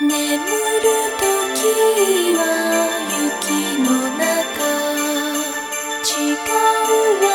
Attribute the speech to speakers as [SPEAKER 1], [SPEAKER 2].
[SPEAKER 1] 眠る時は雪の中。違う私